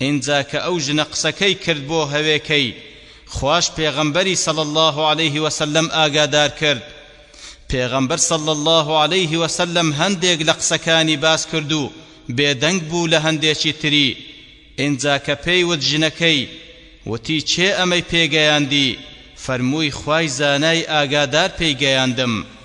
ئینجا کە ئەو ژنە قسەکەی کرد بۆ هەوێکەی خواش پێغەمبەری صلی اللە علیه وسلم ئاگادار کرد پێغەمبەر صلی اللە علیه وسلم هەندێک لە قسەکانی باس کرد و بێدەنگ بوو لە هەندێکی تری ئینجا کە پێی وت ژنەکەی وتی کێ ئەمەی پێگەیاندی فەرمووی خوای زانای ئاگادار پێی گەیاندم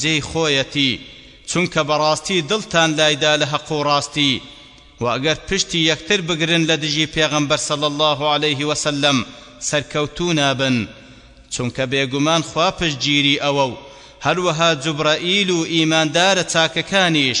جێی خۆیەتی چونکە بەڕاستی دڵتان لایدا لە هەق و ڕاستی وە ئەگەر پشتی یەکتر بگرن لە دژی پێغەمبەر صلی اللە علیه وسلم سەرکەوتوو نابن چونکە بێگومان خوا پشتگیری ئەوە و هەروەها جوبرائیل و ئیماندارە چاکەکانیش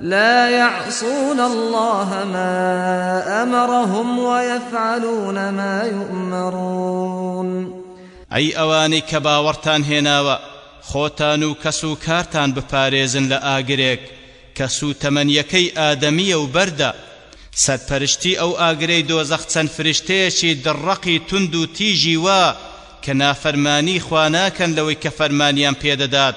لا یعصون اللە ما ئەمرهم ویفعلون ما یومرون ئەی ئەوانەی کە باوەڕتان هێناوە خۆتان و کەس و کارتان بپارێزن لە ئاگرێک کە سووتەمەنیەکەی ئادەمیە و بەردە سەرپەرشتی ئەو ئاگرەی دۆزەخ چەند فرشتەیەکی دڕڕەقی توند و تیژی وا کە نافەرمانی خوا ناکەن لەوەی کە فەرمانیان پێدەدات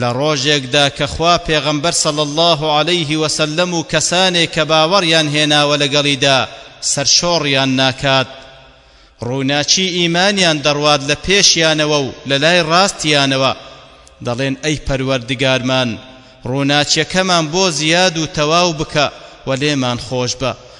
لە ڕۆژێکدا کە خوا پێغەمبەر صلی اللە علیه وسلم و کەسانێک کە باوەڕیان هێناوە لەگەڵیدا سەرشۆڕیان ناکات ڕووناکی ئیمانیان دەڕوات لە پێشیانەوە و لە لای ڕاستیانەوە دەڵێن ئەی پەروەردگارمان ڕووناکیەکەمان بۆ زیاد و تەواو بکە و لێمان خۆشبە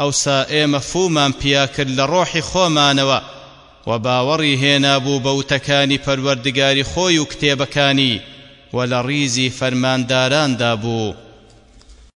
ئەوسا ئێمە فوومان پیا کرد لە ڕۆحی خۆمانەوە و باوەڕی هێنابوو بە وتەکانی پەروەردگاری خۆی و کتێبەکانی و لە ڕیزی فەرمانداراندا بوو.